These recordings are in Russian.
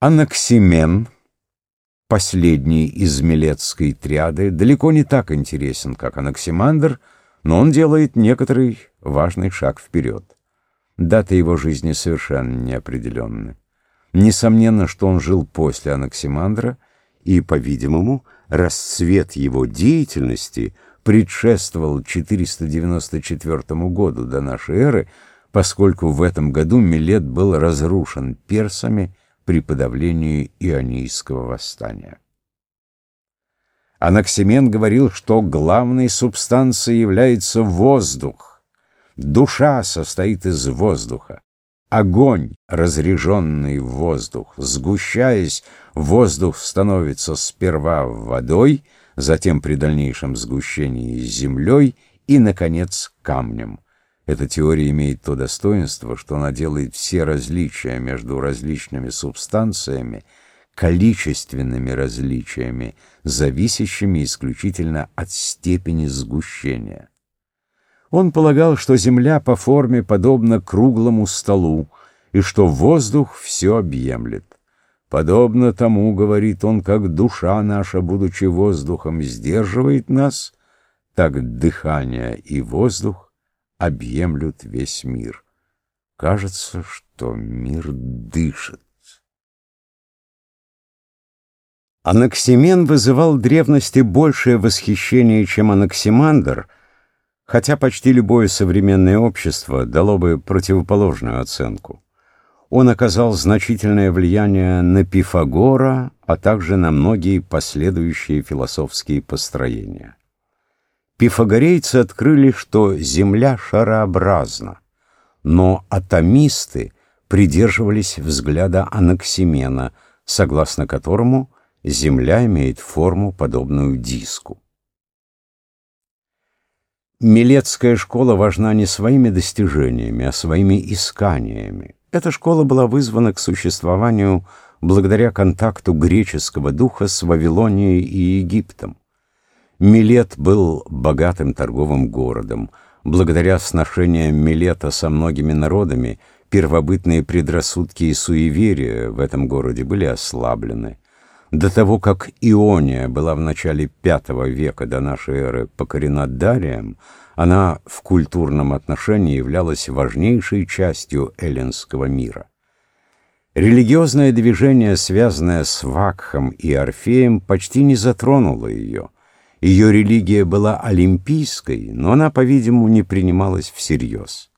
Анаксимен, последний из Милетской триады, далеко не так интересен, как Анаксимандр, но он делает некоторый важный шаг вперед. Дата его жизни совершенно неопределенна. Несомненно, что он жил после Анаксимандра, и, по-видимому, расцвет его деятельности предшествовал 494 году до нашей эры, поскольку в этом году Милет был разрушен персами при подавлении ионийского восстания. Анаксимен говорил, что главной субстанцией является воздух. Душа состоит из воздуха. Огонь, разреженный в воздух, сгущаясь, воздух становится сперва водой, затем при дальнейшем сгущении землей и, наконец, камнем. Эта теория имеет то достоинство, что она делает все различия между различными субстанциями количественными различиями, зависящими исключительно от степени сгущения. Он полагал, что Земля по форме подобна круглому столу, и что воздух все объемлет. Подобно тому, говорит он, как душа наша, будучи воздухом, сдерживает нас, так дыхание и воздух объемлют весь мир. Кажется, что мир дышит. Анаксимен вызывал древности большее восхищение, чем Анаксимандр, хотя почти любое современное общество дало бы противоположную оценку. Он оказал значительное влияние на Пифагора, а также на многие последующие философские построения. Пифагорейцы открыли, что Земля шарообразна, но атомисты придерживались взгляда Анаксимена, согласно которому Земля имеет форму, подобную диску. Милетская школа важна не своими достижениями, а своими исканиями. Эта школа была вызвана к существованию благодаря контакту греческого духа с Вавилонией и Египтом. Милет был богатым торговым городом. Благодаря сношениям Милета со многими народами первобытные предрассудки и суеверия в этом городе были ослаблены. До того, как Иония была в начале V века до нашей эры покорена Дарием, она в культурном отношении являлась важнейшей частью эллинского мира. Религиозное движение, связанное с Вакхом и Орфеем, почти не затронуло ее. Ее религия была олимпийской, но она, по-видимому, не принималась всерьез.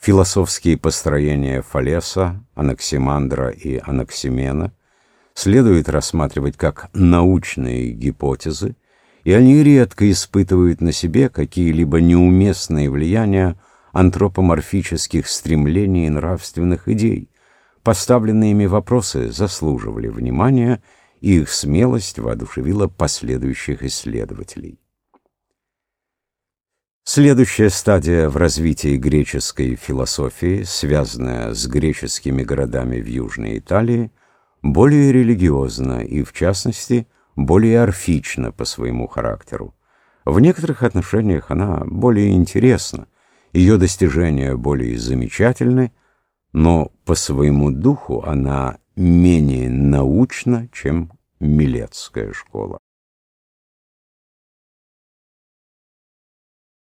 Философские построения Фалеса, Анаксимандра и Анаксимена следует рассматривать как научные гипотезы, и они редко испытывают на себе какие-либо неуместные влияния антропоморфических стремлений и нравственных идей. Поставленные ими вопросы заслуживали внимания, и их смелость воодушевила последующих исследователей. Следующая стадия в развитии греческой философии, связанная с греческими городами в Южной Италии, более религиозна и, в частности, более орфична по своему характеру. В некоторых отношениях она более интересна, ее достижения более замечательны, но по своему духу она менее научна, чем Милетская школа.